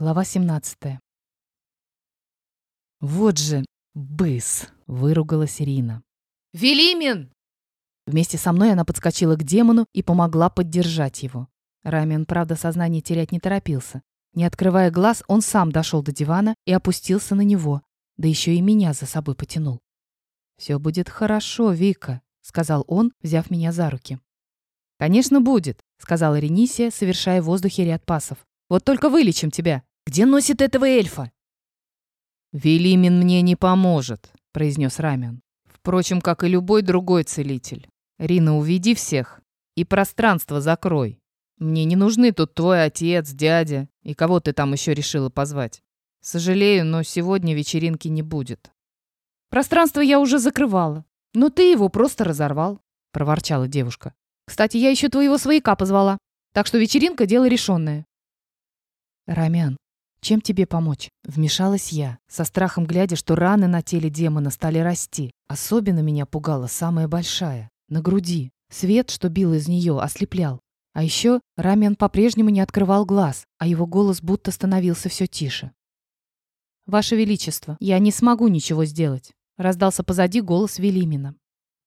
Глава 17. «Вот же быс!» — выругалась Ирина. «Велимин!» Вместе со мной она подскочила к демону и помогла поддержать его. Рамин, правда, сознание терять не торопился. Не открывая глаз, он сам дошел до дивана и опустился на него, да еще и меня за собой потянул. «Все будет хорошо, Вика», — сказал он, взяв меня за руки. «Конечно, будет», — сказала Ренисия, совершая в воздухе ряд пасов. «Вот только вылечим тебя. Где носит этого эльфа?» «Велимин мне не поможет», — произнес Рамян. «Впрочем, как и любой другой целитель. Рина, уведи всех и пространство закрой. Мне не нужны тут твой отец, дядя и кого ты там еще решила позвать. Сожалею, но сегодня вечеринки не будет». «Пространство я уже закрывала, но ты его просто разорвал», — проворчала девушка. «Кстати, я еще твоего свояка позвала, так что вечеринка — дело решенное». «Рамян, чем тебе помочь?» Вмешалась я, со страхом глядя, что раны на теле демона стали расти. Особенно меня пугала самая большая, на груди. Свет, что бил из нее, ослеплял. А еще Рамян по-прежнему не открывал глаз, а его голос будто становился все тише. «Ваше Величество, я не смогу ничего сделать», — раздался позади голос Велимина.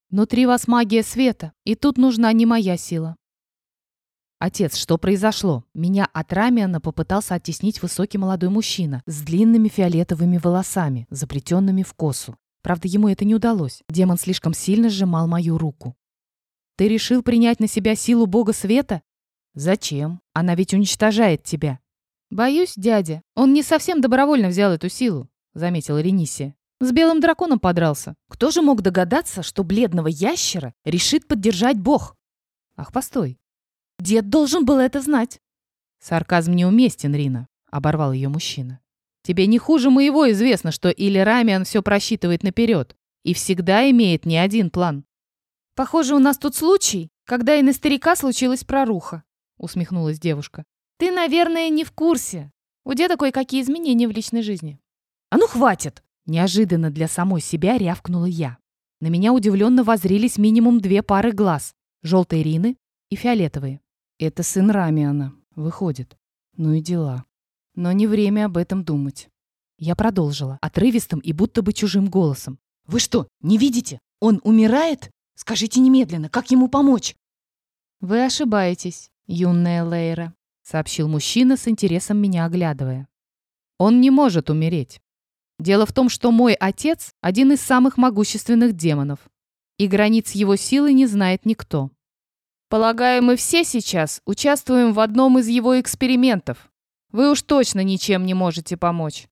«Внутри вас магия света, и тут нужна не моя сила. «Отец, что произошло?» Меня от Рамиана попытался оттеснить высокий молодой мужчина с длинными фиолетовыми волосами, заплетенными в косу. Правда, ему это не удалось. Демон слишком сильно сжимал мою руку. «Ты решил принять на себя силу бога света?» «Зачем? Она ведь уничтожает тебя». «Боюсь, дядя, он не совсем добровольно взял эту силу», — заметила Ренисия. «С белым драконом подрался. Кто же мог догадаться, что бледного ящера решит поддержать бог?» «Ах, постой. Дед должен был это знать. Сарказм неуместен, Рина, оборвал ее мужчина. Тебе не хуже моего известно, что Или Рамиан все просчитывает наперед и всегда имеет не один план. Похоже, у нас тут случай, когда и на старика случилась проруха, усмехнулась девушка. Ты, наверное, не в курсе. У деда кое-какие изменения в личной жизни. А ну хватит! Неожиданно для самой себя рявкнула я. На меня удивленно возрились минимум две пары глаз. Желтые Рины и фиолетовые. Это сын Рамиана, выходит. Ну и дела. Но не время об этом думать. Я продолжила, отрывистым и будто бы чужим голосом. «Вы что, не видите? Он умирает? Скажите немедленно, как ему помочь?» «Вы ошибаетесь, юная Лейра», — сообщил мужчина с интересом меня оглядывая. «Он не может умереть. Дело в том, что мой отец — один из самых могущественных демонов, и границ его силы не знает никто. Полагаю, мы все сейчас участвуем в одном из его экспериментов. Вы уж точно ничем не можете помочь.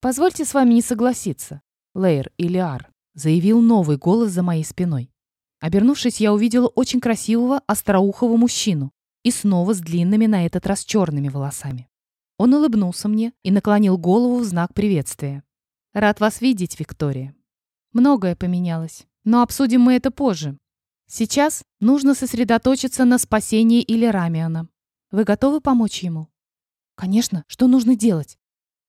Позвольте с вами не согласиться, Лейр Илиар, заявил новый голос за моей спиной. Обернувшись, я увидела очень красивого, остроухого мужчину и снова с длинными, на этот раз черными волосами. Он улыбнулся мне и наклонил голову в знак приветствия. «Рад вас видеть, Виктория. Многое поменялось, но обсудим мы это позже. Сейчас нужно сосредоточиться на спасении или Рамиана. Вы готовы помочь ему? Конечно, что нужно делать?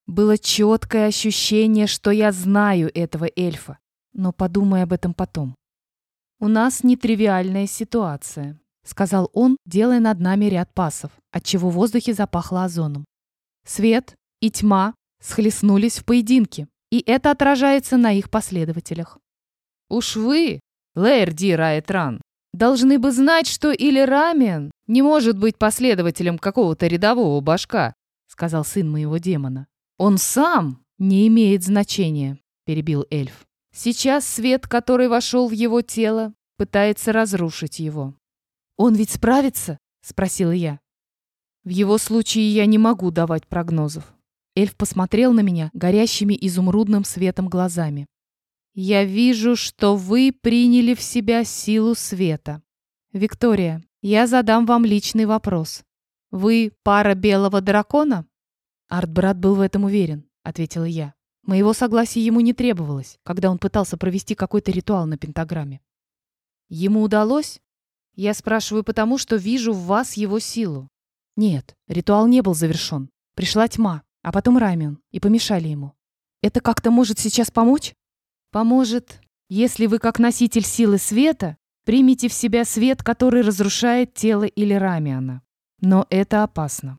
Было четкое ощущение, что я знаю этого эльфа, но подумай об этом потом. У нас нетривиальная ситуация, сказал он, делая над нами ряд пасов, отчего в воздухе запахло озоном. Свет и тьма схлестнулись в поединке, и это отражается на их последователях. Уж вы, Лэрди Райтран, должны бы знать, что или Рамен не может быть последователем какого-то рядового башка, сказал сын моего демона. Он сам не имеет значения, перебил эльф. Сейчас свет, который вошел в его тело, пытается разрушить его. Он ведь справится? спросила я. В его случае я не могу давать прогнозов. Эльф посмотрел на меня горящими изумрудным светом глазами. Я вижу, что вы приняли в себя силу света. Виктория, я задам вам личный вопрос. Вы пара белого дракона? Артбрат был в этом уверен, ответила я. Моего согласия ему не требовалось, когда он пытался провести какой-то ритуал на пентаграмме. Ему удалось? Я спрашиваю потому, что вижу в вас его силу. Нет, ритуал не был завершен. Пришла тьма, а потом Рамион, и помешали ему. Это как-то может сейчас помочь? Поможет, если вы, как носитель силы света, примете в себя свет, который разрушает тело или Рамиана. Но это опасно.